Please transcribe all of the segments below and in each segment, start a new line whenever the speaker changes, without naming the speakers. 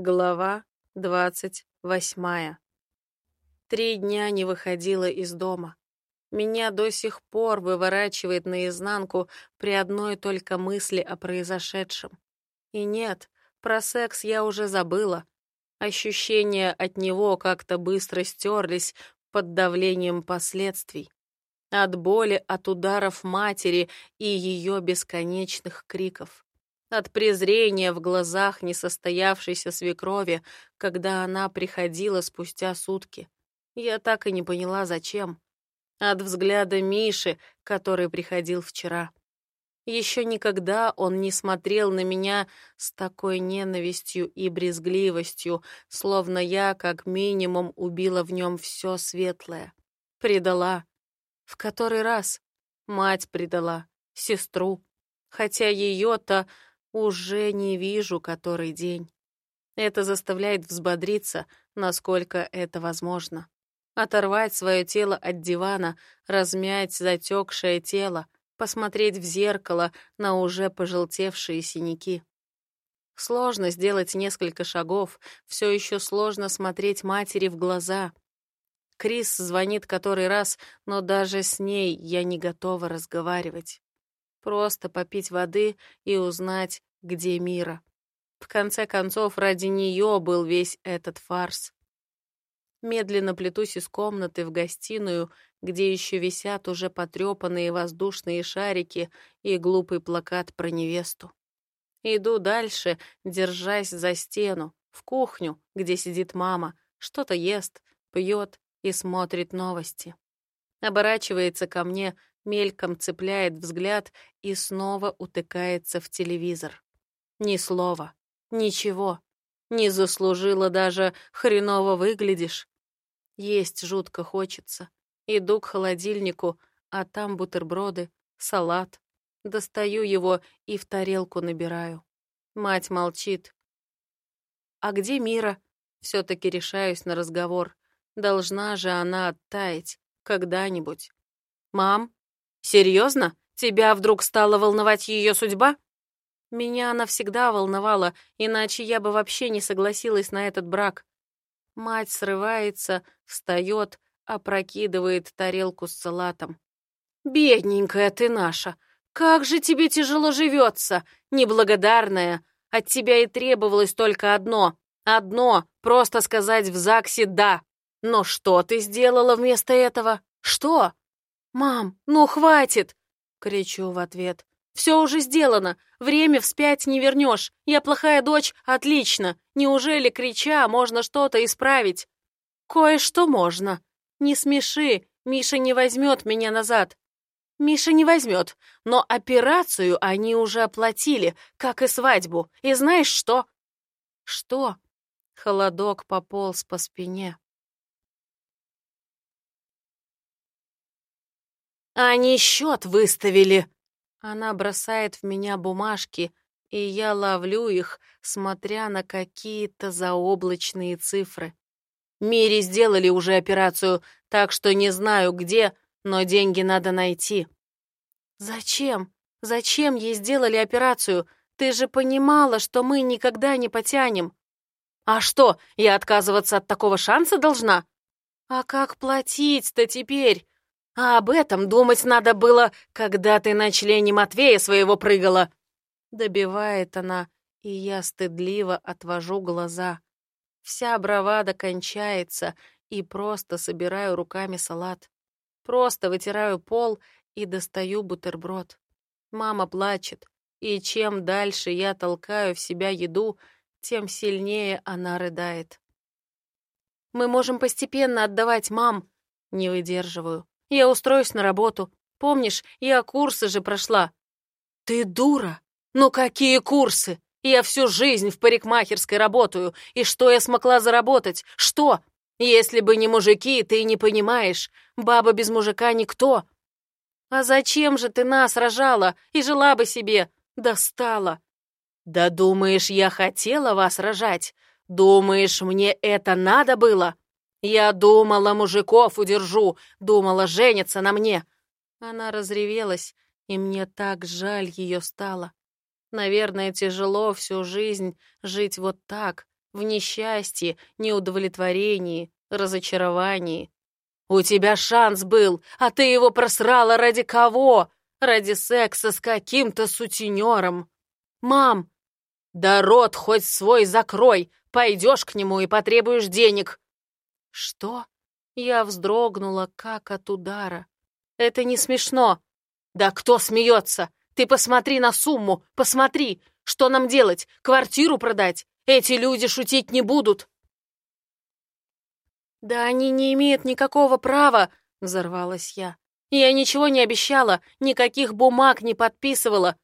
Глава двадцать восьмая. Три дня не выходила из дома. Меня до сих пор выворачивает наизнанку при одной только мысли о произошедшем. И нет, про секс я уже забыла. Ощущения от него как-то быстро стерлись под давлением последствий. От боли от ударов матери и ее бесконечных криков от презрения в глазах несостоявшейся свекрови, когда она приходила спустя сутки. Я так и не поняла, зачем. От взгляда Миши, который приходил вчера. Еще никогда он не смотрел на меня с такой ненавистью и брезгливостью, словно я, как минимум, убила в нем все светлое. Предала. В который раз? Мать предала. Сестру. Хотя ее-то уже не вижу который день. Это заставляет взбодриться, насколько это возможно. Оторвать свое тело от дивана, размять затекшее тело, посмотреть в зеркало на уже пожелтевшие синяки. Сложно сделать несколько шагов, все еще сложно смотреть матери в глаза. Крис звонит который раз, но даже с ней я не готова разговаривать. Просто попить воды и узнать, где Мира. В конце концов, ради нее был весь этот фарс. Медленно плетусь из комнаты в гостиную, где еще висят уже потрепанные воздушные шарики и глупый плакат про невесту. Иду дальше, держась за стену, в кухню, где сидит мама, что-то ест, пьет и смотрит новости. Оборачивается ко мне, мельком цепляет взгляд и снова утыкается в телевизор. Ни слова, ничего. Не заслужила даже «хреново выглядишь». Есть жутко хочется. Иду к холодильнику, а там бутерброды, салат. Достаю его и в тарелку набираю. Мать молчит. «А где Мира?» Все-таки решаюсь на разговор. Должна же она оттаять. Когда-нибудь. «Мам, серьезно? Тебя вдруг стала волновать ее судьба?» Меня она всегда волновала, иначе я бы вообще не согласилась на этот брак. Мать срывается, встает, опрокидывает тарелку с салатом. «Бедненькая ты наша! Как же тебе тяжело живется, неблагодарная! От тебя и требовалось только одно. Одно — просто сказать в ЗАГСе «да». Но что ты сделала вместо этого? Что? «Мам, ну хватит!» — кричу в ответ. «Все уже сделано. Время вспять не вернешь. Я плохая дочь? Отлично. Неужели, крича, можно что-то исправить?» «Кое-что можно. Не смеши. Миша не возьмет меня назад. Миша не возьмет, но операцию они уже оплатили, как и свадьбу. И знаешь что? Что? Холодок пополз по спине. Они счет выставили. Она бросает в меня бумажки, и я ловлю их, смотря на какие-то заоблачные цифры. Мире сделали уже операцию, так что не знаю где, но деньги надо найти. Зачем? Зачем ей сделали операцию? Ты же понимала, что мы никогда не потянем. А что, я отказываться от такого шанса должна? А как платить-то теперь? А об этом думать надо было, когда ты на члене Матвея своего прыгала. Добивает она, и я стыдливо отвожу глаза. Вся бравада кончается, и просто собираю руками салат. Просто вытираю пол и достаю бутерброд. Мама плачет, и чем дальше я толкаю в себя еду, тем сильнее она рыдает. «Мы можем постепенно отдавать, мам!» Не выдерживаю. Я устроюсь на работу. Помнишь, я курсы же прошла». «Ты дура! Ну какие курсы? Я всю жизнь в парикмахерской работаю. И что я смогла заработать? Что? Если бы не мужики, ты не понимаешь. Баба без мужика никто. А зачем же ты нас рожала и жила бы себе? Достала. Да думаешь, я хотела вас рожать? Думаешь, мне это надо было? Я думала, мужиков удержу, думала, женится на мне. Она разревелась, и мне так жаль ее стало. Наверное, тяжело всю жизнь жить вот так, в несчастье, неудовлетворении, разочаровании. У тебя шанс был, а ты его просрала ради кого? Ради секса с каким-то сутенером. Мам! Да рот хоть свой закрой, пойдешь к нему и потребуешь денег. Что? Я вздрогнула, как от удара. Это не смешно. Да кто смеется? Ты посмотри на сумму, посмотри. Что нам делать? Квартиру продать? Эти люди шутить не будут. «Да они не имеют никакого права!» — взорвалась я. «Я ничего не обещала, никаких бумаг не подписывала!»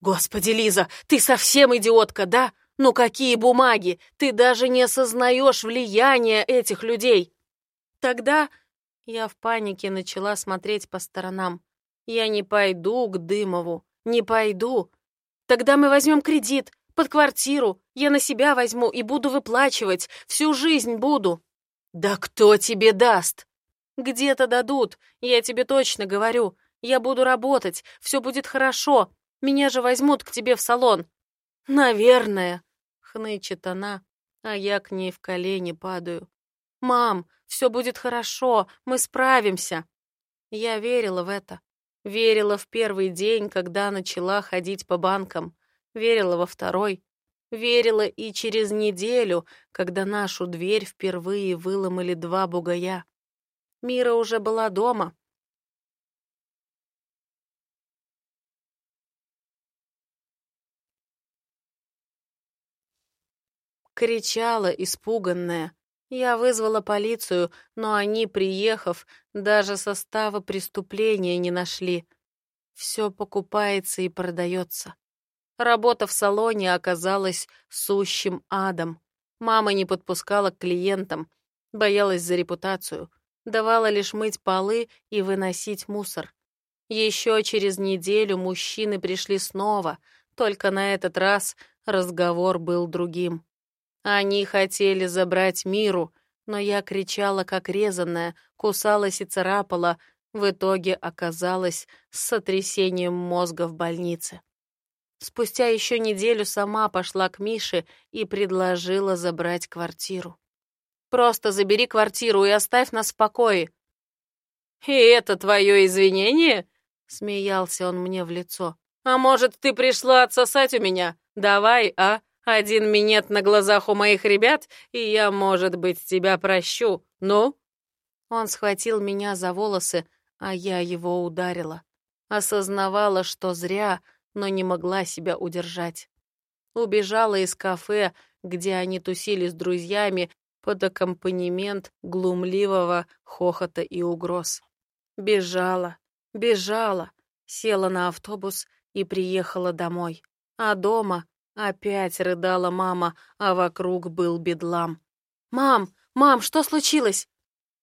«Господи, Лиза, ты совсем идиотка, да? Ну какие бумаги? Ты даже не осознаешь влияние этих людей!» Тогда я в панике начала смотреть по сторонам. «Я не пойду к Дымову, не пойду. Тогда мы возьмем кредит, под квартиру, я на себя возьму и буду выплачивать, всю жизнь буду». «Да кто тебе даст?» «Где-то дадут, я тебе точно говорю. Я буду работать, все будет хорошо. Меня же возьмут к тебе в салон». «Наверное», — хнычет она, а я к ней в колени падаю. «Мам, все будет хорошо, мы справимся». Я верила в это. Верила в первый день, когда начала ходить по банкам. Верила во второй. Верила и через неделю, когда нашу дверь впервые выломали два бугая. Мира уже была дома. Кричала, испуганная. Я вызвала полицию, но они, приехав, даже состава преступления не нашли. Все покупается и продается. Работа в салоне оказалась сущим адом. Мама не подпускала к клиентам, боялась за репутацию, давала лишь мыть полы и выносить мусор. Еще через неделю мужчины пришли снова, только на этот раз разговор был другим. Они хотели забрать миру, но я кричала, как резаная, кусалась и царапала, в итоге оказалась с сотрясением мозга в больнице. Спустя еще неделю сама пошла к Мише и предложила забрать квартиру. «Просто забери квартиру и оставь нас в покое». «И это твое извинение?» — смеялся он мне в лицо. «А может, ты пришла отсосать у меня? Давай, а? Один минет на глазах у моих ребят, и я, может быть, тебя прощу. Ну?» Он схватил меня за волосы, а я его ударила. Осознавала, что зря, но не могла себя удержать. Убежала из кафе, где они тусили с друзьями под аккомпанемент глумливого хохота и угроз. Бежала, бежала, села на автобус и приехала домой. А дома опять рыдала мама, а вокруг был бедлам. «Мам, мам, что случилось?»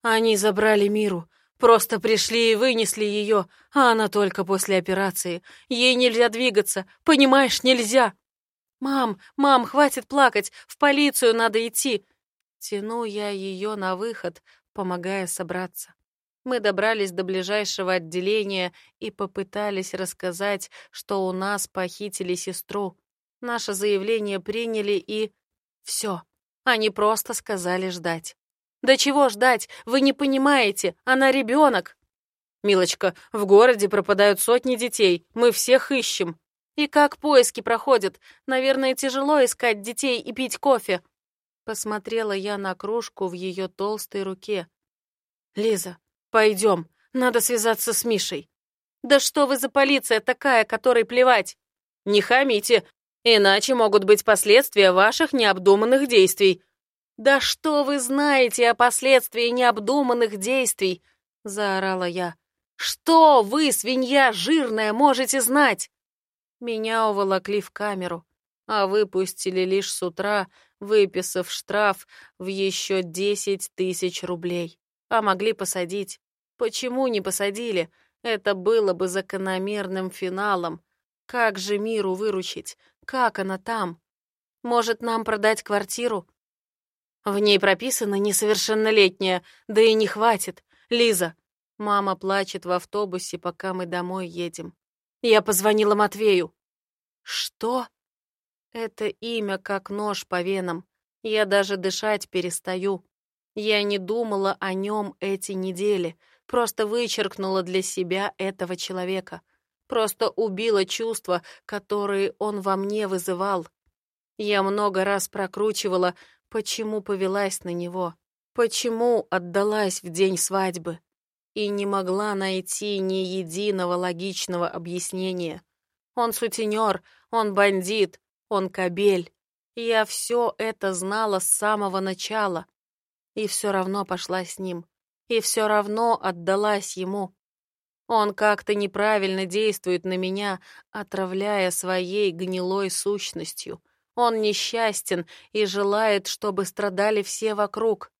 Они забрали Миру. Просто пришли и вынесли ее, а она только после операции. Ей нельзя двигаться, понимаешь, нельзя. Мам, мам, хватит плакать, в полицию надо идти. Тяну я ее на выход, помогая собраться. Мы добрались до ближайшего отделения и попытались рассказать, что у нас похитили сестру. Наше заявление приняли и... Все. Они просто сказали ждать. Да чего ждать? Вы не понимаете, она ребенок. Милочка, в городе пропадают сотни детей, мы всех ищем. И как поиски проходят? Наверное, тяжело искать детей и пить кофе. Посмотрела я на кружку в ее толстой руке. Лиза, пойдем, надо связаться с Мишей. Да что вы за полиция такая, которой плевать? Не хамите, иначе могут быть последствия ваших необдуманных действий. «Да что вы знаете о последствии необдуманных действий?» — заорала я. «Что вы, свинья жирная, можете знать?» Меня уволокли в камеру, а выпустили лишь с утра, выписав штраф в еще десять тысяч рублей. А могли посадить. Почему не посадили? Это было бы закономерным финалом. Как же миру выручить? Как она там? Может, нам продать квартиру? В ней прописано несовершеннолетняя, да и не хватит. Лиза. Мама плачет в автобусе, пока мы домой едем. Я позвонила Матвею. Что? Это имя как нож по венам. Я даже дышать перестаю. Я не думала о нем эти недели, просто вычеркнула для себя этого человека. Просто убила чувства, которые он во мне вызывал. Я много раз прокручивала, почему повелась на него, почему отдалась в день свадьбы, и не могла найти ни единого логичного объяснения. Он сутенер, он бандит, он кобель. Я все это знала с самого начала. И все равно пошла с ним. И все равно отдалась ему. Он как-то неправильно действует на меня, отравляя своей гнилой сущностью. Он несчастен и желает, чтобы страдали все вокруг.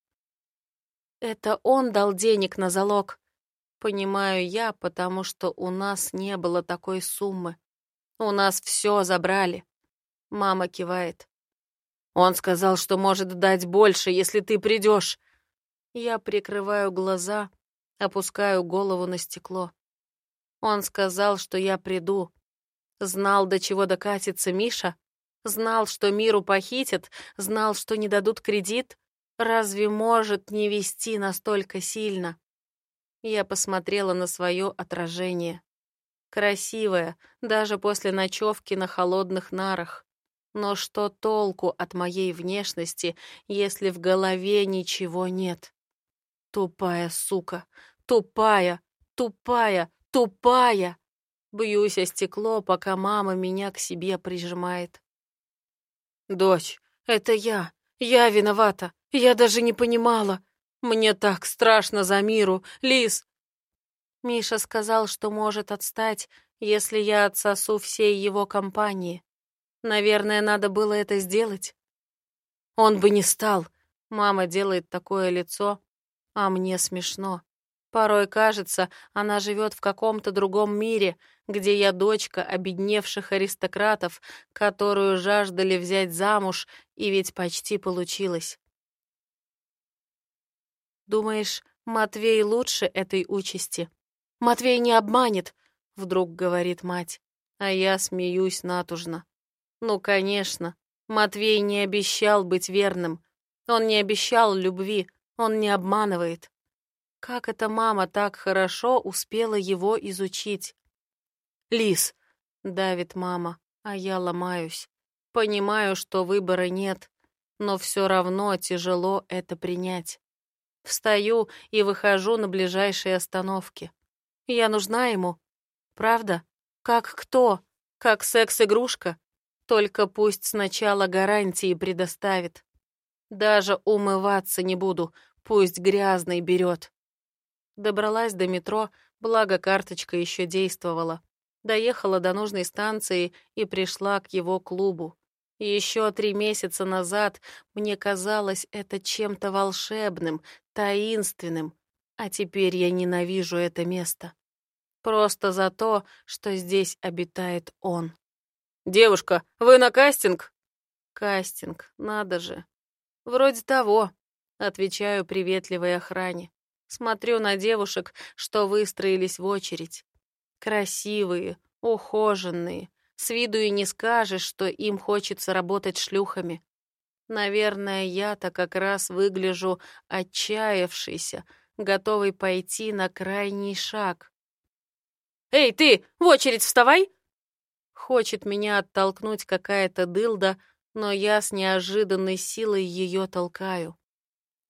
Это он дал денег на залог. Понимаю я, потому что у нас не было такой суммы. У нас все забрали. Мама кивает. Он сказал, что может дать больше, если ты придешь. Я прикрываю глаза, опускаю голову на стекло. Он сказал, что я приду. Знал, до чего докатится Миша. Знал, что миру похитят, знал, что не дадут кредит. Разве может не вести настолько сильно? Я посмотрела на свое отражение. Красивая, даже после ночевки на холодных нарах. Но что толку от моей внешности, если в голове ничего нет? Тупая сука, тупая, тупая, тупая! Бьюсь о стекло, пока мама меня к себе прижимает. «Дочь, это я. Я виновата. Я даже не понимала. Мне так страшно за миру. Лис, Миша сказал, что может отстать, если я отсосу всей его компании. Наверное, надо было это сделать. Он бы не стал. Мама делает такое лицо, а мне смешно. Порой кажется, она живет в каком-то другом мире, где я дочка обедневших аристократов, которую жаждали взять замуж, и ведь почти получилось. Думаешь, Матвей лучше этой участи? Матвей не обманет, вдруг говорит мать, а я смеюсь натужно. Ну, конечно, Матвей не обещал быть верным. Он не обещал любви, он не обманывает. Как эта мама так хорошо успела его изучить? «Лис!» — давит мама, а я ломаюсь. Понимаю, что выбора нет, но все равно тяжело это принять. Встаю и выхожу на ближайшие остановки. Я нужна ему. Правда? Как кто? Как секс-игрушка? Только пусть сначала гарантии предоставит. Даже умываться не буду, пусть грязный берет. Добралась до метро, благо карточка еще действовала. Доехала до нужной станции и пришла к его клубу. Еще три месяца назад мне казалось это чем-то волшебным, таинственным, а теперь я ненавижу это место. Просто за то, что здесь обитает он. «Девушка, вы на кастинг?» «Кастинг, надо же». «Вроде того», — отвечаю приветливой охране. Смотрю на девушек, что выстроились в очередь. Красивые, ухоженные. С виду и не скажешь, что им хочется работать шлюхами. Наверное, я-то как раз выгляжу отчаявшийся, готовый пойти на крайний шаг. «Эй, ты, в очередь вставай!» Хочет меня оттолкнуть какая-то дылда, но я с неожиданной силой ее толкаю.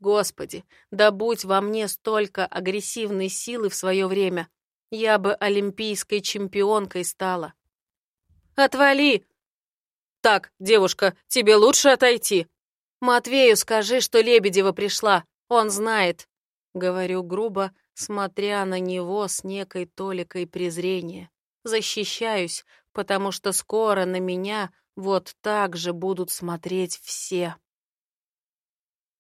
Господи, да будь во мне столько агрессивной силы в свое время, я бы олимпийской чемпионкой стала. «Отвали!» «Так, девушка, тебе лучше отойти!» «Матвею скажи, что Лебедева пришла, он знает!» Говорю грубо, смотря на него с некой толикой презрения. Защищаюсь, потому что скоро на меня вот так же будут смотреть все.